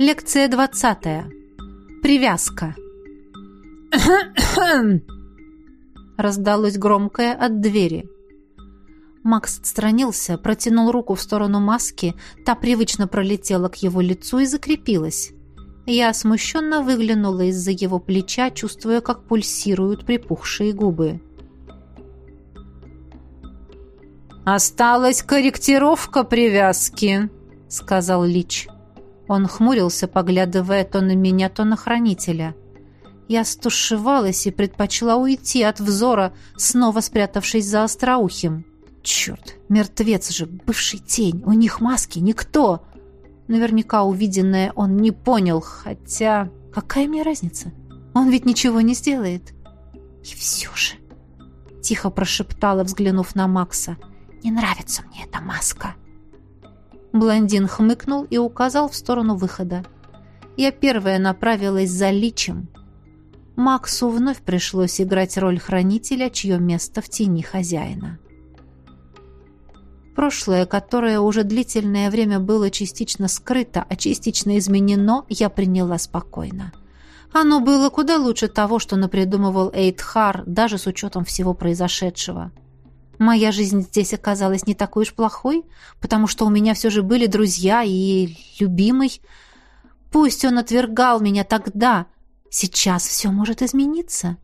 Лекция двадцатая. Привязка. Раздалось громкое от двери. Макс отстранился, протянул руку в сторону маски, та привычно пролетела к его лицу и закрепилась. Я смущенно выглянула из-за его плеча, чувствуя, как пульсируют припухшие губы. «Осталась корректировка привязки», — сказал Лич. Он хмурился, поглядывая то на меня, то на хранителя. Я стушевалась и предпочла уйти от взора, снова спрятавшись за остроухим. Черт, мертвец же, бывший тень, у них маски, никто. Наверняка увиденное он не понял, хотя... Какая мне разница? Он ведь ничего не сделает. И все же... Тихо прошептала, взглянув на Макса. «Не нравится мне эта маска». Блондин хмыкнул и указал в сторону выхода. Я первая направилась за личем. Максу вновь пришлось играть роль хранителя, чье место в тени хозяина. Прошлое, которое уже длительное время было частично скрыто, а частично изменено, я приняла спокойно. Оно было куда лучше того, что напридумывал Эйдхар, даже с учетом всего произошедшего. Моя жизнь здесь оказалась не такой уж плохой, потому что у меня все же были друзья и любимый. Пусть он отвергал меня тогда, сейчас все может измениться.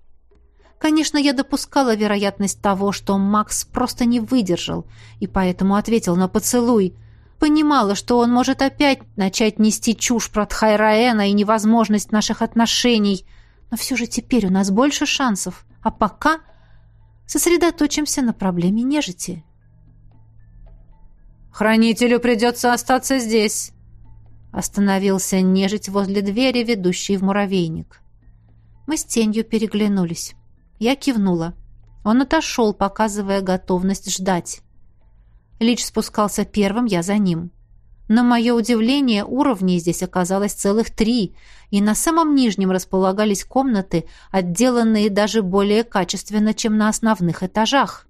Конечно, я допускала вероятность того, что Макс просто не выдержал, и поэтому ответил на поцелуй. Понимала, что он может опять начать нести чушь про Тхайраэна и невозможность наших отношений, но все же теперь у нас больше шансов, а пока Сосредоточимся на проблеме нежити. «Хранителю придется остаться здесь», — остановился нежить возле двери, ведущей в муравейник. Мы с тенью переглянулись. Я кивнула. Он отошел, показывая готовность ждать. Лич спускался первым, я за ним. На мое удивление, уровней здесь оказалось целых три, и на самом нижнем располагались комнаты, отделанные даже более качественно, чем на основных этажах.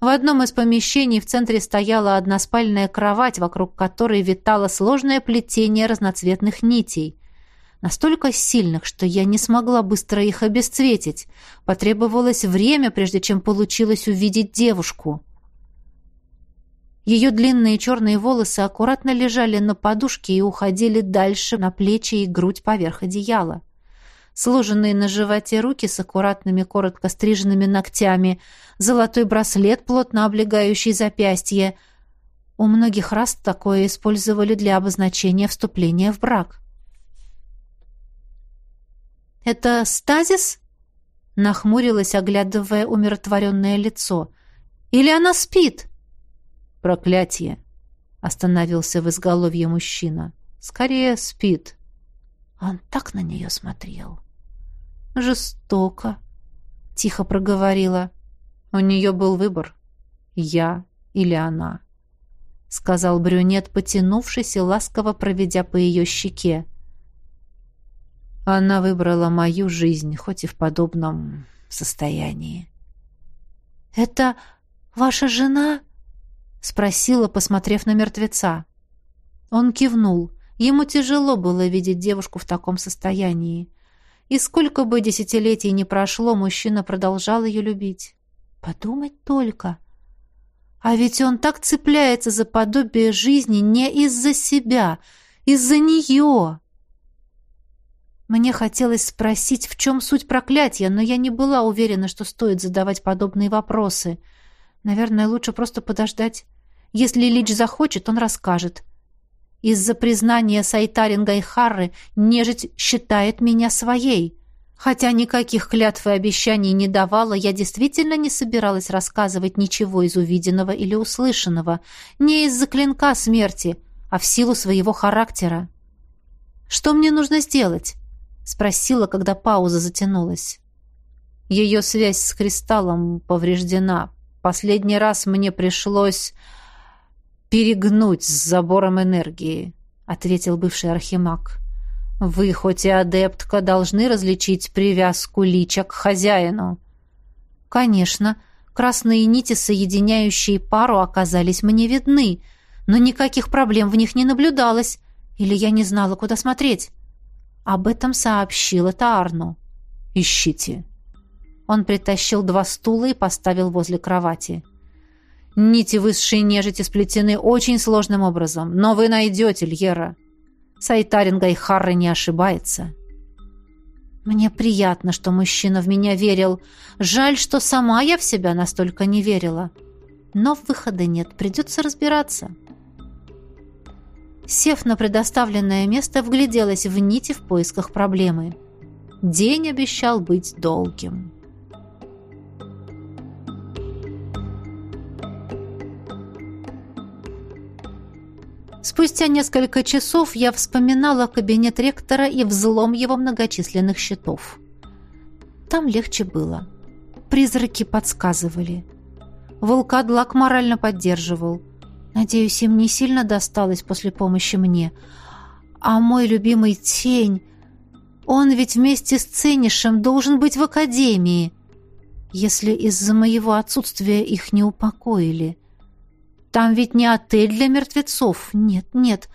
В одном из помещений в центре стояла односпальная кровать, вокруг которой витало сложное плетение разноцветных нитей. Настолько сильных, что я не смогла быстро их обесцветить. Потребовалось время, прежде чем получилось увидеть девушку. Ее длинные черные волосы аккуратно лежали на подушке и уходили дальше на плечи и грудь поверх одеяла. Сложенные на животе руки с аккуратными, коротко стриженными ногтями, золотой браслет, плотно облегающий запястье. У многих раз такое использовали для обозначения вступления в брак. «Это стазис?» Нахмурилась, оглядывая умиротворенное лицо. «Или она спит?» Проклятие! Остановился в изголовье мужчина. Скорее спит. Он так на нее смотрел. Жестоко. Тихо проговорила. У нее был выбор. Я или она. Сказал брюнет, потянувшись и ласково проведя по ее щеке. Она выбрала мою жизнь, хоть и в подобном состоянии. «Это ваша жена?» — спросила, посмотрев на мертвеца. Он кивнул. Ему тяжело было видеть девушку в таком состоянии. И сколько бы десятилетий ни прошло, мужчина продолжал ее любить. Подумать только. А ведь он так цепляется за подобие жизни не из-за себя, из-за нее. Мне хотелось спросить, в чем суть проклятия, но я не была уверена, что стоит задавать подобные вопросы — Наверное, лучше просто подождать. Если Лич захочет, он расскажет. Из-за признания Сайтаринга и Харры нежить считает меня своей. Хотя никаких клятв и обещаний не давала, я действительно не собиралась рассказывать ничего из увиденного или услышанного. Не из-за клинка смерти, а в силу своего характера. «Что мне нужно сделать?» — спросила, когда пауза затянулась. Ее связь с кристаллом повреждена, Последний раз мне пришлось перегнуть с забором энергии, ответил бывший архимаг. Вы, хоть и адептка, должны различить привязку лича к хозяину. Конечно, красные нити, соединяющие пару, оказались мне видны, но никаких проблем в них не наблюдалось. Или я не знала, куда смотреть? Об этом сообщила Таарну. «Ищите». Он притащил два стула и поставил возле кровати. «Нити высшей нежити сплетены очень сложным образом, но вы найдете, Льера. Сайтарин Гайхарра не ошибается». Мне приятно, что мужчина в меня верил. Жаль, что сама я в себя настолько не верила. Но выхода нет, придется разбираться. Сев на предоставленное место, вгляделась в нити в поисках проблемы. День обещал быть долгим. Спустя несколько часов я вспоминала кабинет ректора и взлом его многочисленных счетов. Там легче было. Призраки подсказывали. Волкадлак морально поддерживал. Надеюсь, им не сильно досталось после помощи мне. А мой любимый тень... Он ведь вместе с Ценишем должен быть в академии, если из-за моего отсутствия их не упокоили. Там ведь не отель для мертвецов. Нет, нет,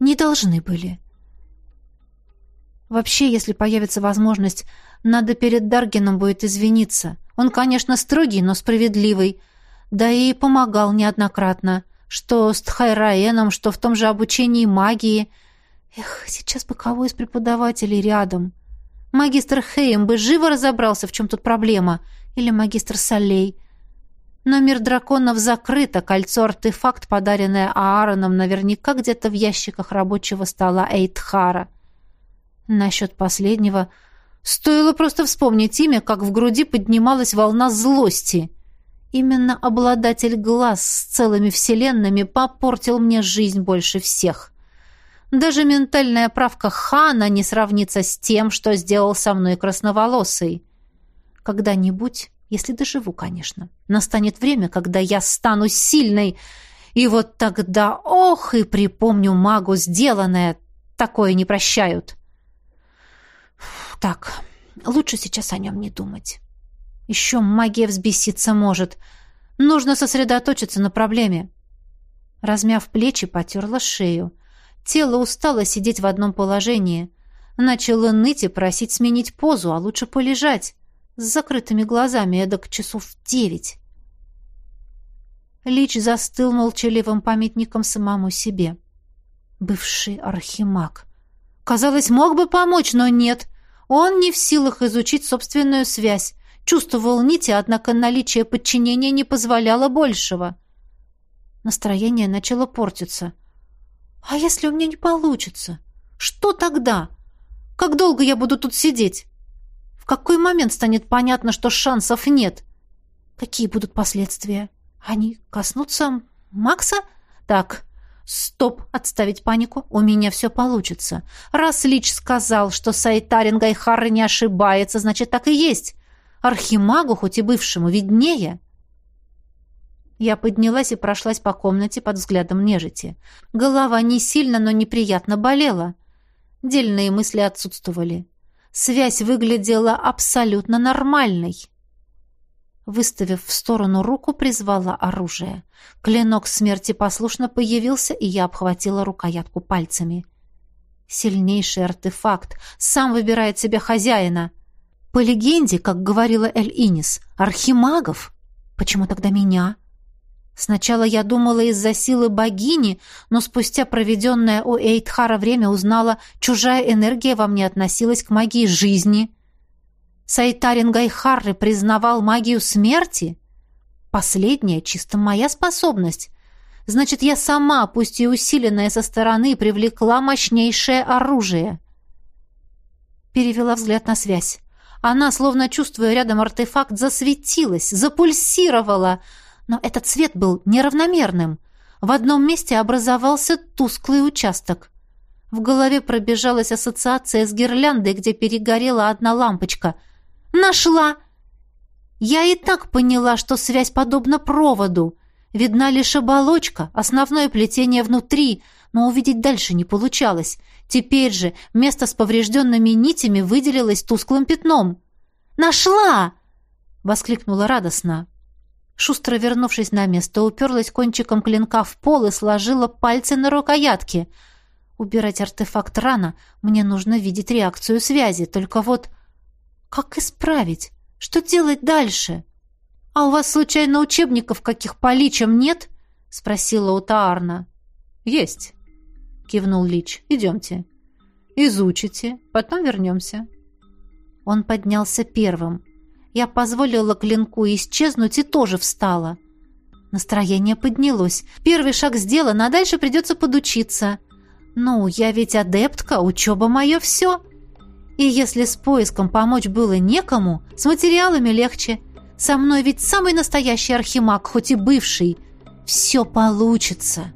не должны были. Вообще, если появится возможность, надо перед Даргином будет извиниться. Он, конечно, строгий, но справедливый. Да и помогал неоднократно. Что с Тхайраеном, что в том же обучении магии. Эх, сейчас бы кого из преподавателей рядом. Магистр Хейм бы живо разобрался, в чем тут проблема. Или магистр Солей. Но мир драконов закрыт, а кольцо-артефакт, подаренное Аароном, наверняка где-то в ящиках рабочего стола Эйтхара. Насчет последнего... Стоило просто вспомнить имя, как в груди поднималась волна злости. Именно обладатель глаз с целыми вселенными попортил мне жизнь больше всех. Даже ментальная правка Хана не сравнится с тем, что сделал со мной красноволосый. Когда-нибудь если доживу, конечно. Настанет время, когда я стану сильной, и вот тогда, ох, и припомню магу сделанное. Такое не прощают. Так, лучше сейчас о нем не думать. Еще магия взбеситься может. Нужно сосредоточиться на проблеме. Размяв плечи, потерла шею. Тело устало сидеть в одном положении. Начало ныть и просить сменить позу, а лучше полежать с закрытыми глазами, эдак часов девять. Лич застыл молчаливым памятником самому себе. Бывший архимаг. Казалось, мог бы помочь, но нет. Он не в силах изучить собственную связь. Чувствовал нити, однако наличие подчинения не позволяло большего. Настроение начало портиться. «А если у меня не получится? Что тогда? Как долго я буду тут сидеть?» Какой момент станет понятно, что шансов нет? Какие будут последствия? Они коснутся Макса? Так, стоп, отставить панику. У меня все получится. Раз Лич сказал, что Сайтарин Гайхара не ошибается, значит, так и есть. Архимагу, хоть и бывшему, виднее. Я поднялась и прошлась по комнате под взглядом нежити. Голова не сильно, но неприятно болела. Дельные мысли отсутствовали. Связь выглядела абсолютно нормальной. Выставив в сторону руку, призвала оружие. Клинок смерти послушно появился, и я обхватила рукоятку пальцами. Сильнейший артефакт. Сам выбирает себе хозяина. По легенде, как говорила Эль-Инис, архимагов. Почему тогда меня? — Сначала я думала из-за силы богини, но спустя проведенное у Эйтхара время узнала, чужая энергия во мне относилась к магии жизни. Сайтарин Гайхарры признавал магию смерти. Последняя чисто моя способность. Значит, я сама, пусть и усиленная со стороны, привлекла мощнейшее оружие. Перевела взгляд на связь. Она, словно чувствуя рядом артефакт, засветилась, запульсировала — но этот цвет был неравномерным. В одном месте образовался тусклый участок. В голове пробежалась ассоциация с гирляндой, где перегорела одна лампочка. «Нашла!» Я и так поняла, что связь подобна проводу. Видна лишь оболочка, основное плетение внутри, но увидеть дальше не получалось. Теперь же место с поврежденными нитями выделилось тусклым пятном. «Нашла!» — воскликнула радостно. Шустро вернувшись на место, уперлась кончиком клинка в пол и сложила пальцы на рукоятке. Убирать артефакт рано, мне нужно видеть реакцию связи, только вот... Как исправить? Что делать дальше? А у вас, случайно, учебников каких по личам нет? Спросила у Таарна. Есть, кивнул Лич. Идемте. Изучите, потом вернемся. Он поднялся первым. Я позволила клинку исчезнуть и тоже встала. Настроение поднялось. Первый шаг сделан, а дальше придется подучиться. Ну, я ведь адептка, учеба мое все. И если с поиском помочь было некому, с материалами легче. Со мной ведь самый настоящий архимаг, хоть и бывший. Все получится.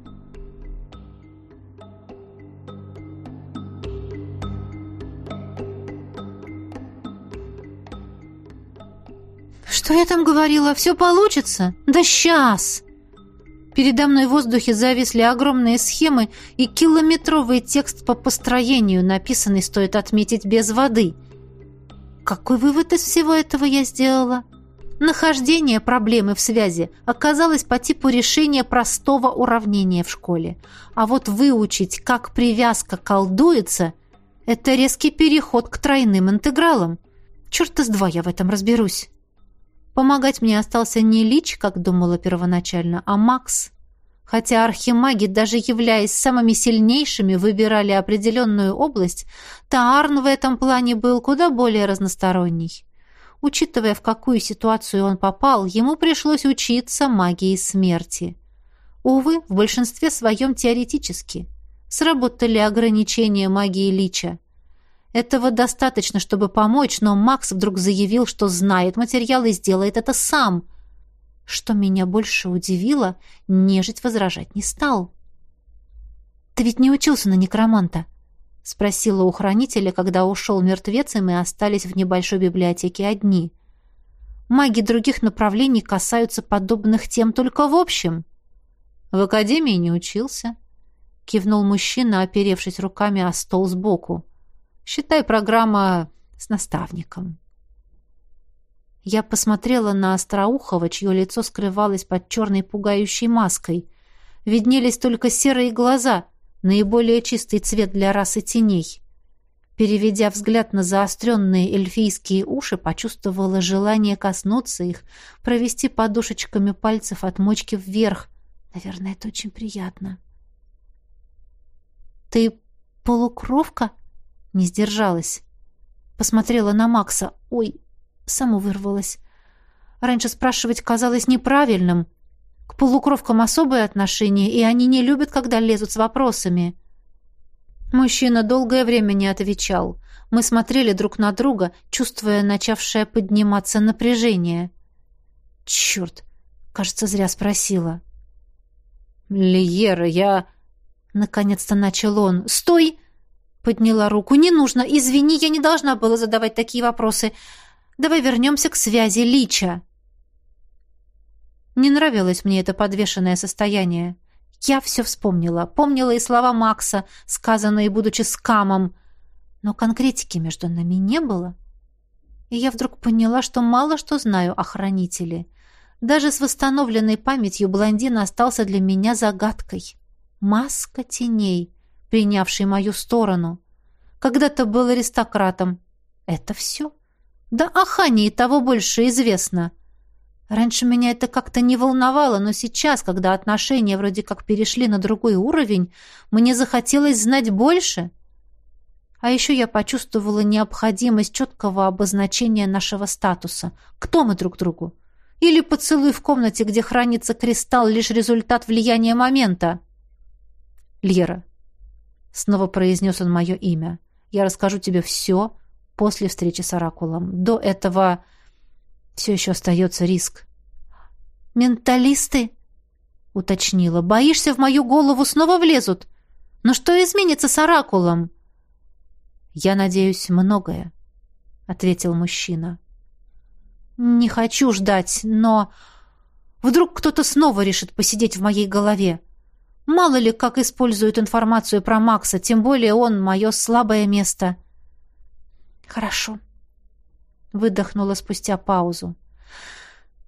Что я там говорила? Все получится? Да сейчас! Передо мной в воздухе зависли огромные схемы и километровый текст по построению, написанный, стоит отметить, без воды. Какой вывод из всего этого я сделала? Нахождение проблемы в связи оказалось по типу решения простого уравнения в школе. А вот выучить, как привязка колдуется, это резкий переход к тройным интегралам. Черт с два я в этом разберусь. Помогать мне остался не Лич, как думала первоначально, а Макс. Хотя архимаги, даже являясь самыми сильнейшими, выбирали определенную область, Таарн в этом плане был куда более разносторонний. Учитывая, в какую ситуацию он попал, ему пришлось учиться магии смерти. Увы, в большинстве своем теоретически. Сработали ограничения магии Лича – этого достаточно, чтобы помочь, но Макс вдруг заявил, что знает материал и сделает это сам. Что меня больше удивило, нежить возражать не стал. «Ты ведь не учился на некроманта?» — спросила у хранителя, когда ушел мертвец, и мы остались в небольшой библиотеке одни. «Маги других направлений касаются подобных тем только в общем». «В академии не учился», — кивнул мужчина, оперевшись руками о стол сбоку. Считай, программа с наставником. Я посмотрела на Остроухова, чье лицо скрывалось под черной пугающей маской. Виднелись только серые глаза, наиболее чистый цвет для расы теней. Переведя взгляд на заостренные эльфийские уши, почувствовала желание коснуться их, провести подушечками пальцев от мочки вверх. Наверное, это очень приятно. «Ты полукровка?» Не сдержалась. Посмотрела на Макса. Ой, само вырвалась. Раньше спрашивать казалось неправильным. К полукровкам особое отношение, и они не любят, когда лезут с вопросами. Мужчина долгое время не отвечал. Мы смотрели друг на друга, чувствуя начавшее подниматься напряжение. Черт, кажется, зря спросила. «Лиера, я...» Наконец-то начал он. «Стой!» Подняла руку. «Не нужно. Извини, я не должна была задавать такие вопросы. Давай вернемся к связи Лича». Не нравилось мне это подвешенное состояние. Я все вспомнила. Помнила и слова Макса, сказанные, будучи скамом. Но конкретики между нами не было. И я вдруг поняла, что мало что знаю о хранителе. Даже с восстановленной памятью блондин остался для меня загадкой. Маска теней — принявший мою сторону. Когда-то был аристократом. Это все? Да о Хане и того больше известно. Раньше меня это как-то не волновало, но сейчас, когда отношения вроде как перешли на другой уровень, мне захотелось знать больше. А еще я почувствовала необходимость четкого обозначения нашего статуса. Кто мы друг другу? Или поцелуй в комнате, где хранится кристалл, лишь результат влияния момента? Лера, Снова произнес он мое имя. Я расскажу тебе все после встречи с Оракулом. До этого все еще остается риск. «Менталисты?» — уточнила. «Боишься, в мою голову снова влезут? Но что изменится с Оракулом?» «Я надеюсь, многое», — ответил мужчина. «Не хочу ждать, но вдруг кто-то снова решит посидеть в моей голове. Мало ли, как используют информацию про Макса, тем более он — мое слабое место. «Хорошо», — выдохнула спустя паузу.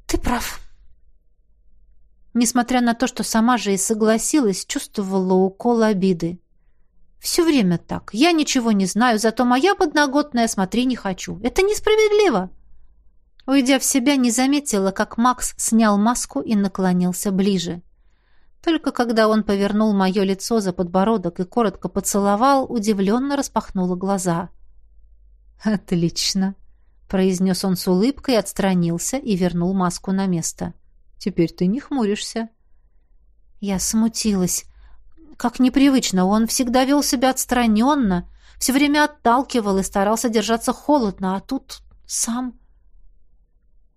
«Ты прав». Несмотря на то, что сама же и согласилась, чувствовала укол обиды. Все время так. Я ничего не знаю, зато моя подноготная смотри не хочу. Это несправедливо. Уйдя в себя, не заметила, как Макс снял маску и наклонился ближе. Только когда он повернул мое лицо за подбородок и коротко поцеловал, удивленно распахнула глаза. «Отлично», — произнес он с улыбкой, отстранился и вернул маску на место. «Теперь ты не хмуришься». Я смутилась. Как непривычно, он всегда вел себя отстраненно, все время отталкивал и старался держаться холодно, а тут сам...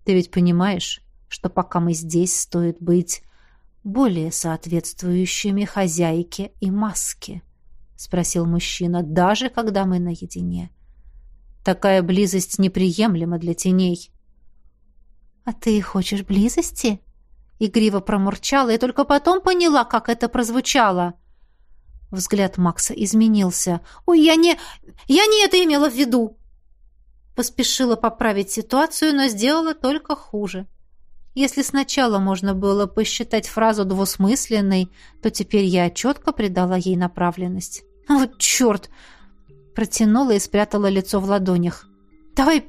Ты ведь понимаешь, что пока мы здесь, стоит быть более соответствующими хозяйке и маске?» — спросил мужчина, — «даже когда мы наедине. Такая близость неприемлема для теней». «А ты хочешь близости?» Игриво промурчала и только потом поняла, как это прозвучало. Взгляд Макса изменился. «Ой, я не... я не это имела в виду!» Поспешила поправить ситуацию, но сделала только хуже. Если сначала можно было посчитать фразу двусмысленной, то теперь я четко придала ей направленность. «Вот черт!» Протянула и спрятала лицо в ладонях. «Давай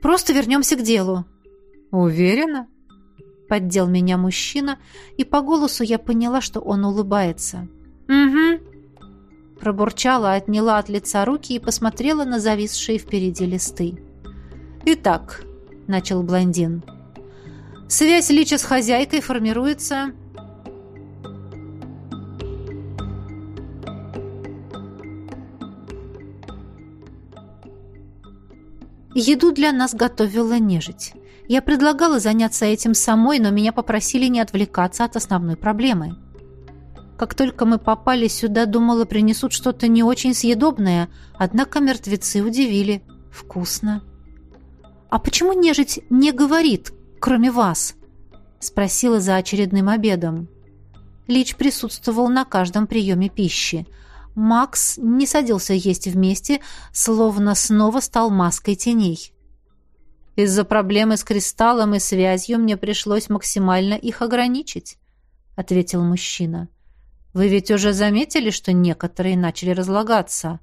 просто вернемся к делу». «Уверена?» Поддел меня мужчина, и по голосу я поняла, что он улыбается. «Угу». Пробурчала, отняла от лица руки и посмотрела на зависшие впереди листы. «Итак», — начал блондин, — Связь Лича с хозяйкой формируется... Еду для нас готовила нежить. Я предлагала заняться этим самой, но меня попросили не отвлекаться от основной проблемы. Как только мы попали сюда, думала, принесут что-то не очень съедобное, однако мертвецы удивили. Вкусно. А почему нежить не говорит, кроме вас?» — спросила за очередным обедом. Лич присутствовал на каждом приеме пищи. Макс не садился есть вместе, словно снова стал маской теней. «Из-за проблемы с кристаллом и связью мне пришлось максимально их ограничить», — ответил мужчина. «Вы ведь уже заметили, что некоторые начали разлагаться?»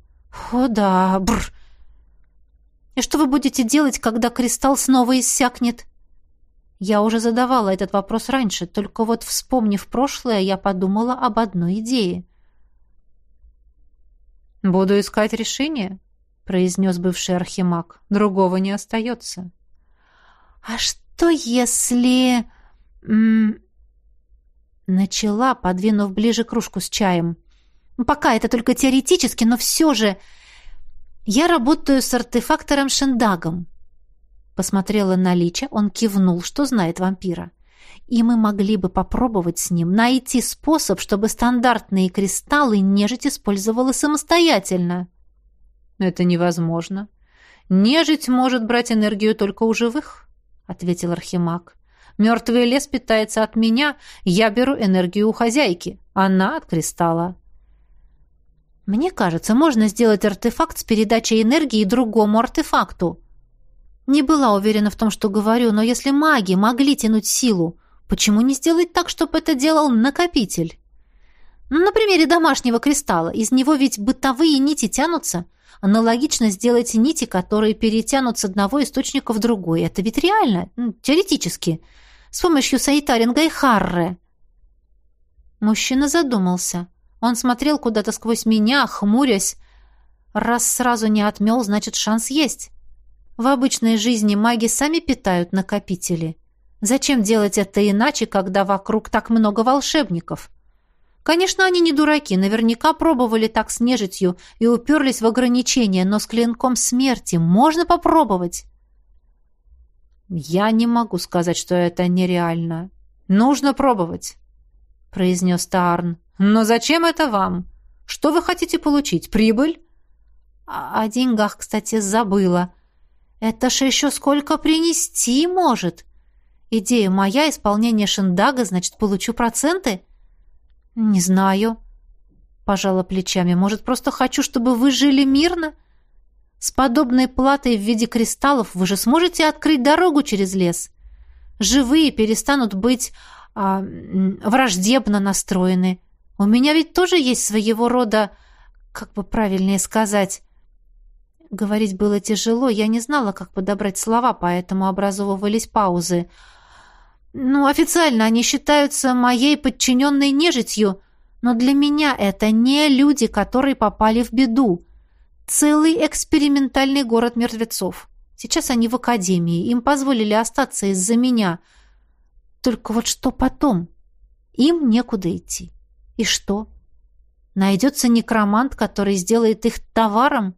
«О да, бр. «И что вы будете делать, когда кристалл снова иссякнет?» Я уже задавала этот вопрос раньше, только вот, вспомнив прошлое, я подумала об одной идее. «Буду искать решение», — произнес бывший архимаг. «Другого не остается». «А что если...» м Начала, подвинув ближе кружку с чаем. «Пока это только теоретически, но все же...» «Я работаю с артефактором Шендагом. Посмотрела на Лича, он кивнул, что знает вампира. И мы могли бы попробовать с ним найти способ, чтобы стандартные кристаллы нежить использовала самостоятельно. Это невозможно. Нежить может брать энергию только у живых, ответил Архимаг. Мертвый лес питается от меня, я беру энергию у хозяйки, она от кристалла. Мне кажется, можно сделать артефакт с передачей энергии другому артефакту, не была уверена в том, что говорю, но если маги могли тянуть силу, почему не сделать так, чтобы это делал накопитель? На примере домашнего кристалла. Из него ведь бытовые нити тянутся. Аналогично сделать нити, которые перетянут с одного источника в другой. Это ведь реально, теоретически. С помощью Саитаринга и Харре. Мужчина задумался. Он смотрел куда-то сквозь меня, хмурясь. Раз сразу не отмел, значит, шанс есть. В обычной жизни маги сами питают накопители. Зачем делать это иначе, когда вокруг так много волшебников? Конечно, они не дураки, наверняка пробовали так с нежитью и уперлись в ограничения, но с клинком смерти можно попробовать. «Я не могу сказать, что это нереально. Нужно пробовать», — произнес Таарн. «Но зачем это вам? Что вы хотите получить? Прибыль?» «О, деньгах, кстати, забыла», это ж еще сколько принести может. Идея моя, исполнение шиндага, значит, получу проценты? Не знаю. Пожала плечами. Может, просто хочу, чтобы вы жили мирно? С подобной платой в виде кристаллов вы же сможете открыть дорогу через лес. Живые перестанут быть а, враждебно настроены. У меня ведь тоже есть своего рода Как бы правильнее сказать... Говорить было тяжело, я не знала, как подобрать слова, поэтому образовывались паузы. Ну, официально они считаются моей подчиненной нежитью, но для меня это не люди, которые попали в беду. Целый экспериментальный город мертвецов. Сейчас они в академии, им позволили остаться из-за меня. Только вот что потом? Им некуда идти. И что? Найдется некромант, который сделает их товаром?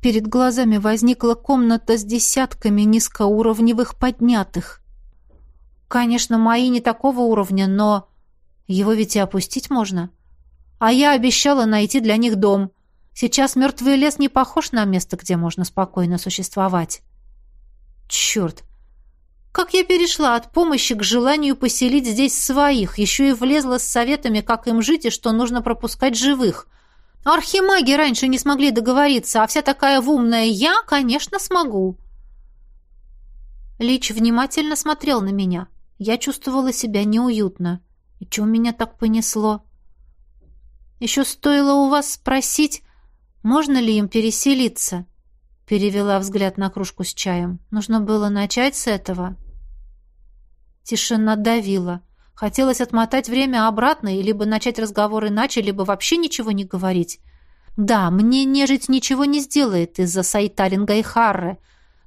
Перед глазами возникла комната с десятками низкоуровневых поднятых. Конечно, мои не такого уровня, но его ведь и опустить можно. А я обещала найти для них дом. Сейчас мертвый лес не похож на место, где можно спокойно существовать. Черт! Как я перешла от помощи к желанию поселить здесь своих, еще и влезла с советами, как им жить и что нужно пропускать живых — Архимаги раньше не смогли договориться, а вся такая умная я, конечно, смогу. Лич внимательно смотрел на меня. Я чувствовала себя неуютно. И что меня так понесло? Еще стоило у вас спросить, можно ли им переселиться? Перевела взгляд на кружку с чаем. Нужно было начать с этого. Тишина давила. Хотелось отмотать время обратно и либо начать разговор иначе, либо вообще ничего не говорить. Да, мне нежить ничего не сделает из-за Сайталинга и Харры,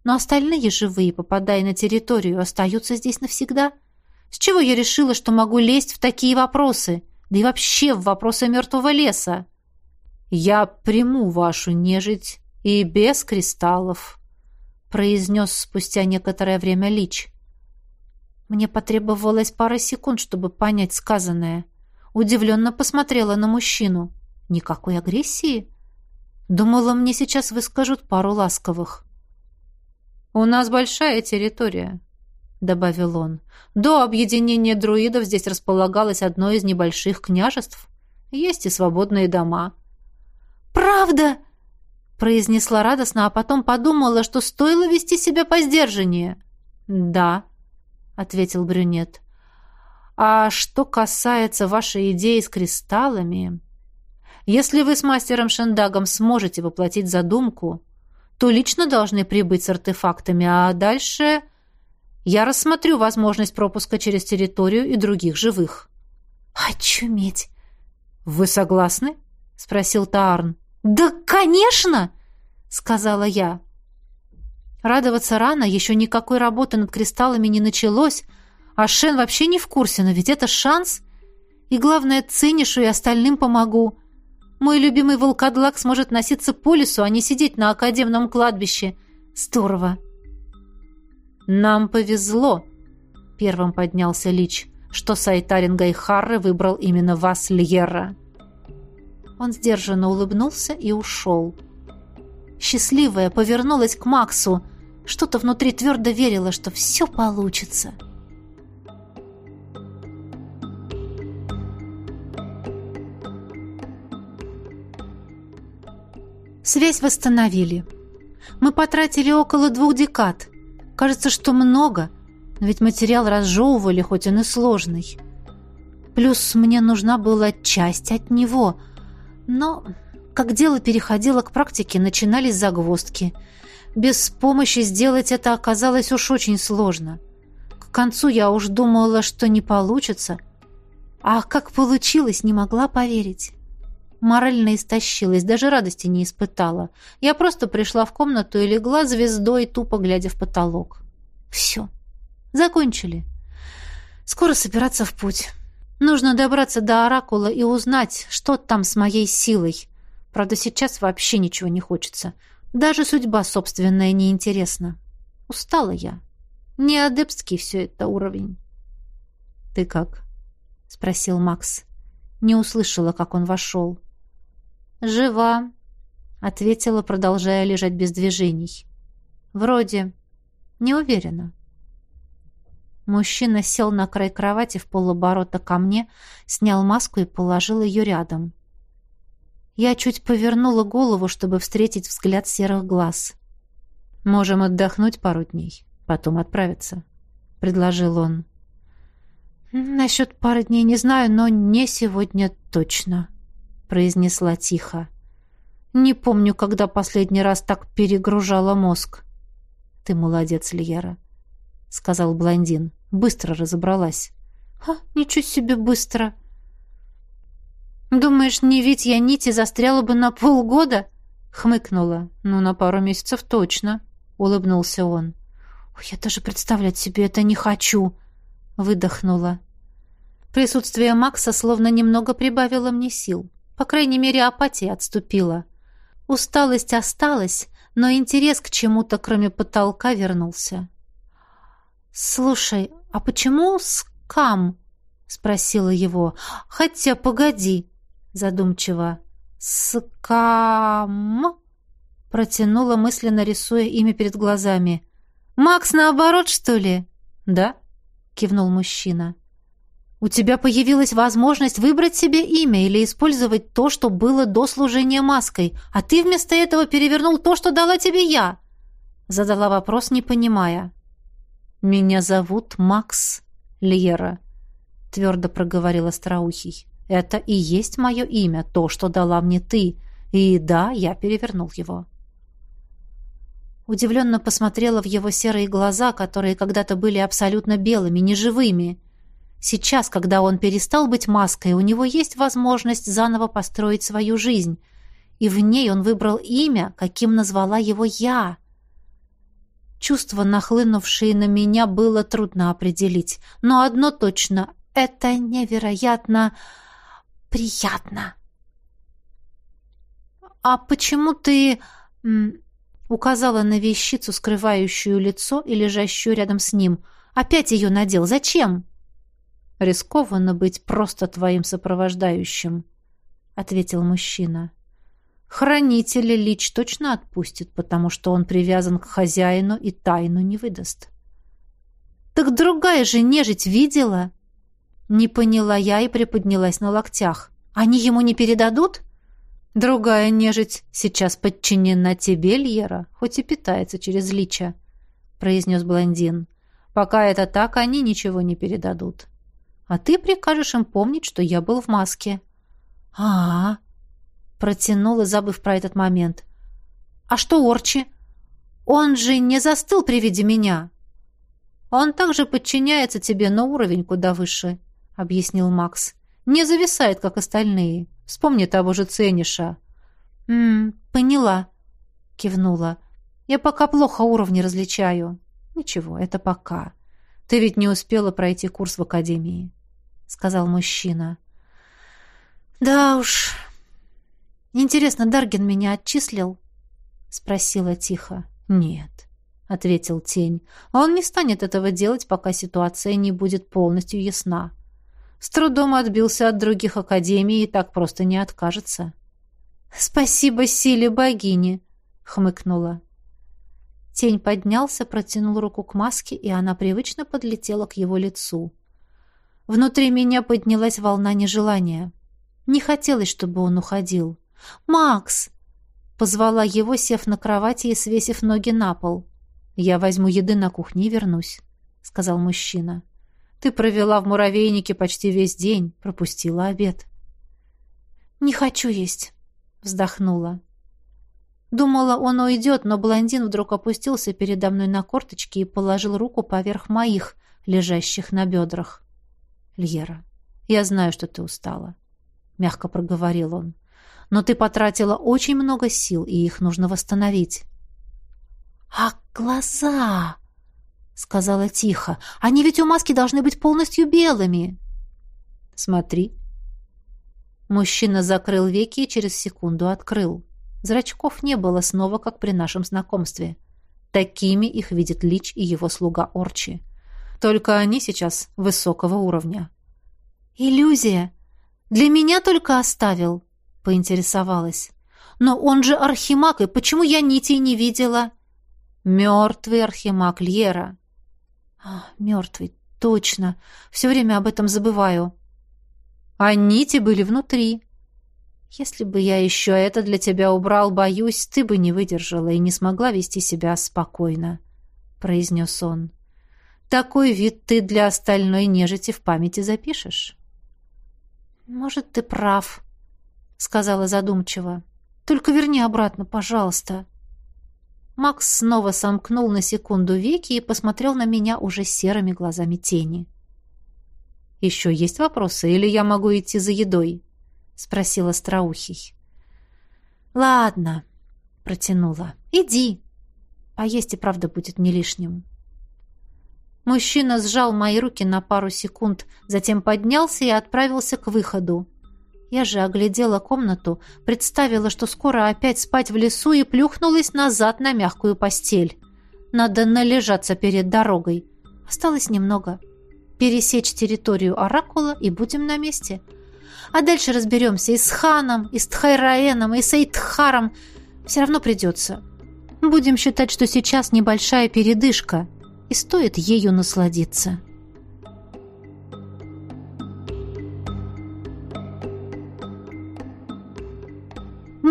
но остальные живые, попадая на территорию, остаются здесь навсегда. С чего я решила, что могу лезть в такие вопросы? Да и вообще в вопросы мертвого леса? «Я приму вашу нежить и без кристаллов», — произнес спустя некоторое время Лич. Мне потребовалось пара секунд, чтобы понять сказанное. Удивленно посмотрела на мужчину. Никакой агрессии? Думала, мне сейчас выскажут пару ласковых. «У нас большая территория», — добавил он. «До объединения друидов здесь располагалось одно из небольших княжеств. Есть и свободные дома». «Правда?» — произнесла радостно, а потом подумала, что стоило вести себя по сдержаннее. «Да», — ответил брюнет. «А что касается вашей идеи с кристаллами, если вы с мастером Шендагом сможете воплотить задумку, то лично должны прибыть с артефактами, а дальше я рассмотрю возможность пропуска через территорию и других живых». «Очуметь!» «Вы согласны?» — спросил Таарн. «Да, конечно!» — сказала я. Радоваться рано, еще никакой работы над кристаллами не началось, а Шен вообще не в курсе, но ведь это шанс. И главное, ценишь и остальным помогу. Мой любимый волкодлак сможет носиться по лесу, а не сидеть на академном кладбище. Здорово. Нам повезло, первым поднялся Лич, что Сайтаринга и Харры выбрал именно вас, Льерра. Он сдержанно улыбнулся и ушел. Счастливая повернулась к Максу. Что-то внутри твердо верило, что все получится. Связь восстановили. Мы потратили около двух декад. Кажется, что много, но ведь материал разжевывали, хоть он и сложный. Плюс мне нужна была часть от него. Но, как дело переходило к практике, начинались загвоздки — без помощи сделать это оказалось уж очень сложно. К концу я уж думала, что не получится. А как получилось, не могла поверить. Морально истощилась, даже радости не испытала. Я просто пришла в комнату и легла звездой, тупо глядя в потолок. Все. Закончили. Скоро собираться в путь. Нужно добраться до Оракула и узнать, что там с моей силой. Правда, сейчас вообще ничего не хочется. — даже судьба собственная неинтересна. Устала я. Не адепский все это уровень. «Ты как?» — спросил Макс. Не услышала, как он вошел. «Жива», — ответила, продолжая лежать без движений. «Вроде. Не уверена». Мужчина сел на край кровати в полоборота ко мне, снял маску и положил ее рядом. Я чуть повернула голову, чтобы встретить взгляд серых глаз. «Можем отдохнуть пару дней, потом отправиться», — предложил он. «Насчет пары дней не знаю, но не сегодня точно», — произнесла тихо. «Не помню, когда последний раз так перегружала мозг». «Ты молодец, Льера», — сказал блондин. «Быстро разобралась». «А, ничего себе быстро!» «Думаешь, не ведь я нити застряла бы на полгода?» — хмыкнула. «Ну, на пару месяцев точно», — улыбнулся он. «Я даже представлять себе это не хочу!» — выдохнула. Присутствие Макса словно немного прибавило мне сил. По крайней мере, апатия отступила. Усталость осталась, но интерес к чему-то, кроме потолка, вернулся. «Слушай, а почему скам?» — спросила его. «Хотя, погоди», — задумчиво. «Скам?» — протянула мысленно, рисуя имя перед глазами. «Макс, наоборот, что ли?» «Да», — кивнул мужчина. У тебя появилась возможность выбрать себе имя или использовать то, что было до служения маской, а ты вместо этого перевернул то, что дала тебе я. Задала вопрос, не понимая. Меня зовут Макс Льера, твердо проговорил Остроухий. Это и есть мое имя, то, что дала мне ты. И да, я перевернул его. Удивленно посмотрела в его серые глаза, которые когда-то были абсолютно белыми, неживыми. Сейчас, когда он перестал быть маской, у него есть возможность заново построить свою жизнь. И в ней он выбрал имя, каким назвала его я. Чувства, нахлынувшие на меня, было трудно определить. Но одно точно — это невероятно приятно. «А почему ты...» — указала на вещицу, скрывающую лицо и лежащую рядом с ним. «Опять ее надел. Зачем?» Рискованно быть просто твоим сопровождающим, ответил мужчина. Хранителя Лич точно отпустит, потому что он привязан к хозяину и тайну не выдаст. Так другая же нежить видела? Не поняла я и приподнялась на локтях. Они ему не передадут? Другая нежить сейчас подчинена тебе, Льера, хоть и питается через лича, произнес блондин. Пока это так, они ничего не передадут а ты прикажешь им помнить, что я был в маске». «А-а-а!» протянула, забыв про этот момент. «А что Орчи? Он же не застыл при виде меня!» «Он также подчиняется тебе, но уровень куда выше», — объяснил Макс. «Не зависает, как остальные. Вспомни того же Цениша». «М поняла», — кивнула. «Я пока плохо уровни различаю». «Ничего, это пока. Ты ведь не успела пройти курс в академии, сказал мужчина. Да уж. Интересно, Даргин меня отчислил? спросила тихо. Нет, ответил тень. Он не станет этого делать, пока ситуация не будет полностью ясна. С трудом отбился от других академий и так просто не откажется. Спасибо силе богини, хмыкнула. Тень поднялся, протянул руку к маске, и она привычно подлетела к его лицу. Внутри меня поднялась волна нежелания. Не хотелось, чтобы он уходил. «Макс!» — позвала его, сев на кровати и свесив ноги на пол. «Я возьму еды на кухне и вернусь», — сказал мужчина. «Ты провела в муравейнике почти весь день, пропустила обед». «Не хочу есть», — вздохнула. Думала, он уйдет, но блондин вдруг опустился передо мной на корточки и положил руку поверх моих, лежащих на бедрах. «Льера, я знаю, что ты устала», — мягко проговорил он. «Но ты потратила очень много сил, и их нужно восстановить». «А глаза?» — сказала тихо. «Они ведь у маски должны быть полностью белыми». «Смотри». Мужчина закрыл веки и через секунду открыл. Зрачков не было снова, как при нашем знакомстве. Такими их видит Лич и его слуга Орчи. Только они сейчас высокого уровня. «Иллюзия! Для меня только оставил!» — поинтересовалась. «Но он же архимаг, и почему я нитей не видела?» «Мертвый архимаг Льера». А, «Мертвый, точно. Все время об этом забываю». «А нити были внутри», если бы я еще это для тебя убрал, боюсь, ты бы не выдержала и не смогла вести себя спокойно, произнес он. Такой вид ты для остальной нежити в памяти запишешь. Может, ты прав, сказала задумчиво. «Только верни обратно, пожалуйста». Макс снова сомкнул на секунду веки и посмотрел на меня уже серыми глазами тени. «Еще есть вопросы, или я могу идти за едой?» — спросила Страухий. «Ладно», — протянула. «Иди. А есть и правда будет не лишним». Мужчина сжал мои руки на пару секунд, затем поднялся и отправился к выходу. Я же оглядела комнату, представила, что скоро опять спать в лесу и плюхнулась назад на мягкую постель. Надо належаться перед дорогой. Осталось немного. Пересечь территорию Оракула и будем на месте. А дальше разберемся и с Ханом, и с Тхайраэном, и с Эйтхаром. Все равно придется. Будем считать, что сейчас небольшая передышка, и стоит ею насладиться».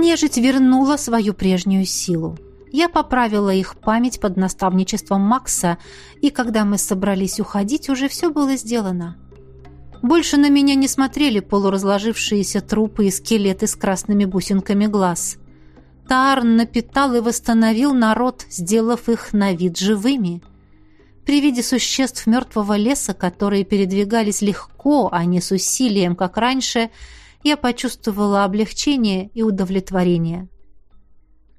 Нежить вернула свою прежнюю силу. Я поправила их память под наставничеством Макса, и когда мы собрались уходить, уже все было сделано. Больше на меня не смотрели полуразложившиеся трупы и скелеты с красными бусинками глаз. Таарн напитал и восстановил народ, сделав их на вид живыми. При виде существ мертвого леса, которые передвигались легко, а не с усилием, как раньше, я почувствовала облегчение и удовлетворение.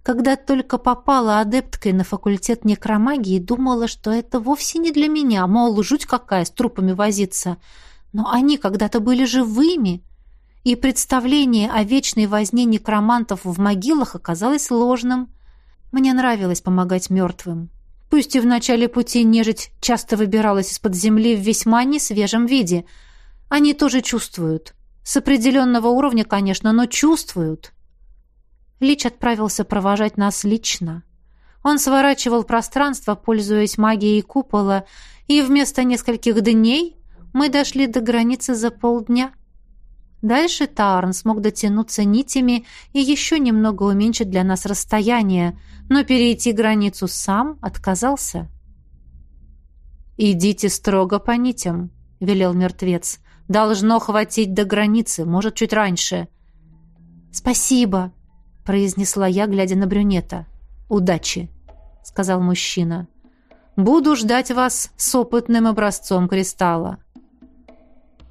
Когда только попала адепткой на факультет некромагии, думала, что это вовсе не для меня, мол, жуть какая, с трупами возиться. Но они когда-то были живыми, и представление о вечной возне некромантов в могилах оказалось ложным. Мне нравилось помогать мертвым. Пусть и в начале пути нежить часто выбиралась из-под земли в весьма несвежем виде. Они тоже чувствуют. С определенного уровня, конечно, но чувствуют. Лич отправился провожать нас лично. Он сворачивал пространство, пользуясь магией купола, и вместо нескольких дней мы дошли до границы за полдня. Дальше Таарн смог дотянуться нитями и еще немного уменьшить для нас расстояние, но перейти границу сам отказался. «Идите строго по нитям», — велел мертвец. Должно хватить до границы, может, чуть раньше. Спасибо, произнесла я, глядя на брюнета. Удачи, сказал мужчина. Буду ждать вас с опытным образцом кристалла.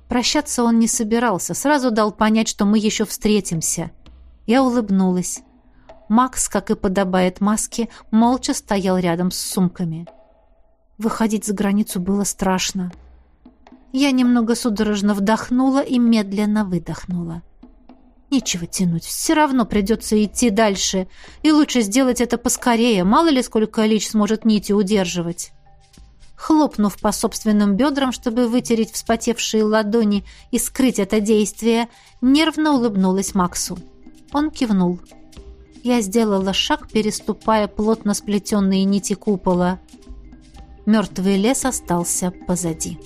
Прощаться он не собирался, сразу дал понять, что мы еще встретимся. Я улыбнулась. Макс, как и подобает маске, молча стоял рядом с сумками. Выходить за границу было страшно. Я немного судорожно вдохнула и медленно выдохнула. Нечего тянуть, все равно придется идти дальше, и лучше сделать это поскорее, мало ли сколько Лич сможет нити удерживать. Хлопнув по собственным бедрам, чтобы вытереть вспотевшие ладони и скрыть это действие, нервно улыбнулась Максу. Он кивнул. Я сделала шаг, переступая плотно сплетенные нити купола. Мертвый лес остался позади.